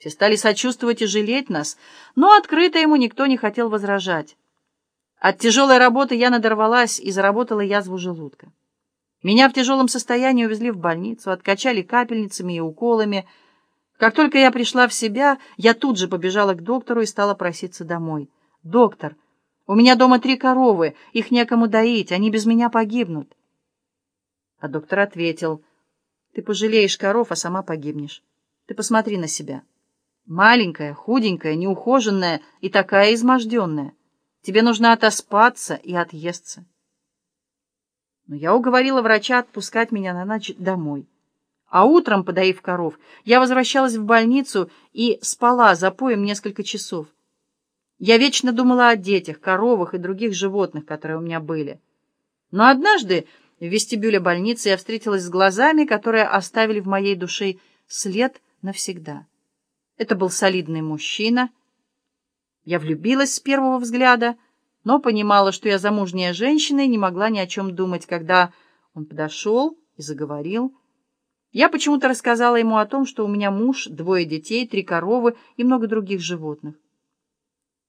Все стали сочувствовать и жалеть нас, но открыто ему никто не хотел возражать. От тяжелой работы я надорвалась и заработала язву желудка. Меня в тяжелом состоянии увезли в больницу, откачали капельницами и уколами. Как только я пришла в себя, я тут же побежала к доктору и стала проситься домой. «Доктор, у меня дома три коровы, их некому доить, они без меня погибнут». А доктор ответил, «Ты пожалеешь коров, а сама погибнешь. Ты посмотри на себя. Маленькая, худенькая, неухоженная и такая изможденная. Тебе нужно отоспаться и отъесться». Но я уговорила врача отпускать меня на ночь домой. А утром, подоив коров, я возвращалась в больницу и спала за поем несколько часов. Я вечно думала о детях, коровах и других животных, которые у меня были. Но однажды в вестибюле больницы я встретилась с глазами, которые оставили в моей душе след навсегда. Это был солидный мужчина. Я влюбилась с первого взгляда — но понимала, что я замужняя женщина и не могла ни о чем думать, когда он подошел и заговорил. Я почему-то рассказала ему о том, что у меня муж, двое детей, три коровы и много других животных.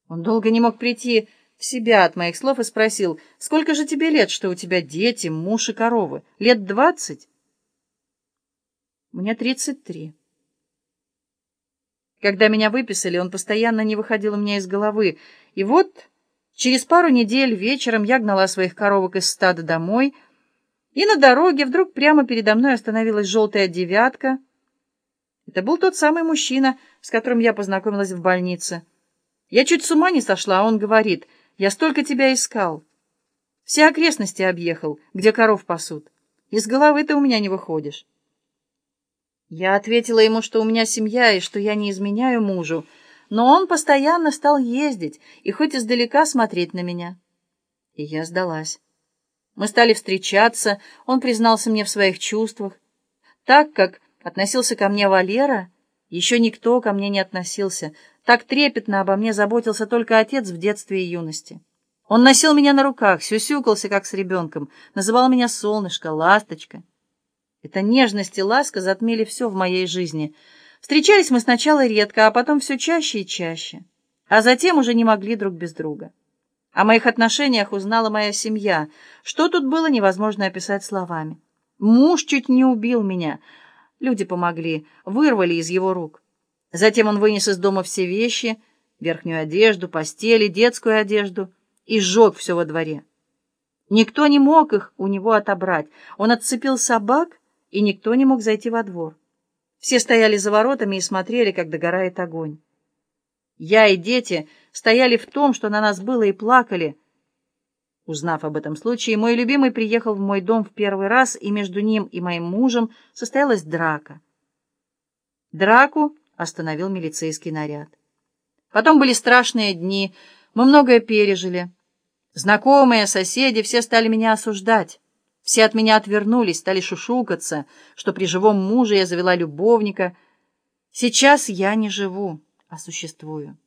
Он долго не мог прийти в себя от моих слов и спросил, «Сколько же тебе лет, что у тебя дети, муж и коровы? Лет двадцать?» «Мне тридцать три». Когда меня выписали, он постоянно не выходил у меня из головы, и вот... Через пару недель вечером я гнала своих коровок из стада домой, и на дороге вдруг прямо передо мной остановилась желтая девятка. Это был тот самый мужчина, с которым я познакомилась в больнице. Я чуть с ума не сошла, а он говорит, «Я столько тебя искал. Все окрестности объехал, где коров пасут. Из головы ты у меня не выходишь». Я ответила ему, что у меня семья и что я не изменяю мужу, но он постоянно стал ездить и хоть издалека смотреть на меня. И я сдалась. Мы стали встречаться, он признался мне в своих чувствах. Так, как относился ко мне Валера, еще никто ко мне не относился. Так трепетно обо мне заботился только отец в детстве и юности. Он носил меня на руках, сюсюкался, как с ребенком, называл меня солнышко, ласточка. Эта нежность и ласка затмили все в моей жизни — Встречались мы сначала редко, а потом все чаще и чаще. А затем уже не могли друг без друга. О моих отношениях узнала моя семья. Что тут было, невозможно описать словами. Муж чуть не убил меня. Люди помогли, вырвали из его рук. Затем он вынес из дома все вещи, верхнюю одежду, постели, детскую одежду, и сжег все во дворе. Никто не мог их у него отобрать. Он отцепил собак, и никто не мог зайти во двор. Все стояли за воротами и смотрели, как догорает огонь. Я и дети стояли в том, что на нас было, и плакали. Узнав об этом случае, мой любимый приехал в мой дом в первый раз, и между ним и моим мужем состоялась драка. Драку остановил милицейский наряд. Потом были страшные дни, мы многое пережили. Знакомые, соседи, все стали меня осуждать. Все от меня отвернулись, стали шушукаться, что при живом муже я завела любовника. Сейчас я не живу, а существую.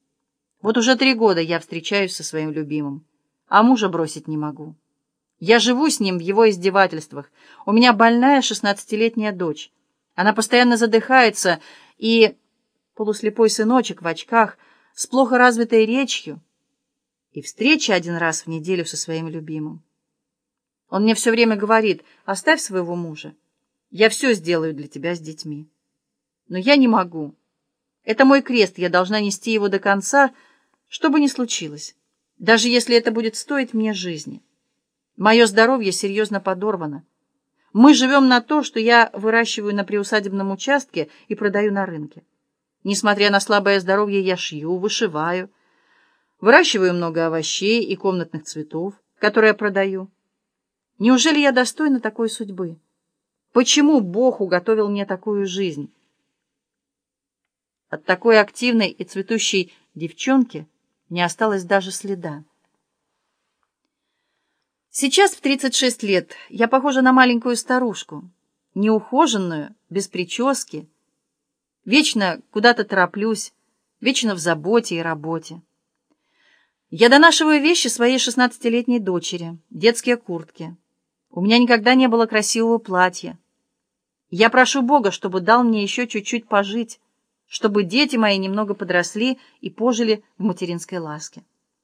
Вот уже три года я встречаюсь со своим любимым, а мужа бросить не могу. Я живу с ним в его издевательствах. У меня больная шестнадцатилетняя дочь. Она постоянно задыхается, и полуслепой сыночек в очках с плохо развитой речью, и встреча один раз в неделю со своим любимым. Он мне все время говорит, оставь своего мужа. Я все сделаю для тебя с детьми. Но я не могу. Это мой крест, я должна нести его до конца, что бы ни случилось, даже если это будет стоить мне жизни. Мое здоровье серьезно подорвано. Мы живем на то, что я выращиваю на приусадебном участке и продаю на рынке. Несмотря на слабое здоровье, я шью, вышиваю, выращиваю много овощей и комнатных цветов, которые продаю. Неужели я достойна такой судьбы? Почему Бог уготовил мне такую жизнь? От такой активной и цветущей девчонки не осталось даже следа. Сейчас в 36 лет я похожа на маленькую старушку, неухоженную, без прически. Вечно куда-то тороплюсь, вечно в заботе и работе. Я донашиваю вещи своей шестнадцатилетней дочери, детские куртки. У меня никогда не было красивого платья. Я прошу Бога, чтобы дал мне еще чуть-чуть пожить, чтобы дети мои немного подросли и пожили в материнской ласке.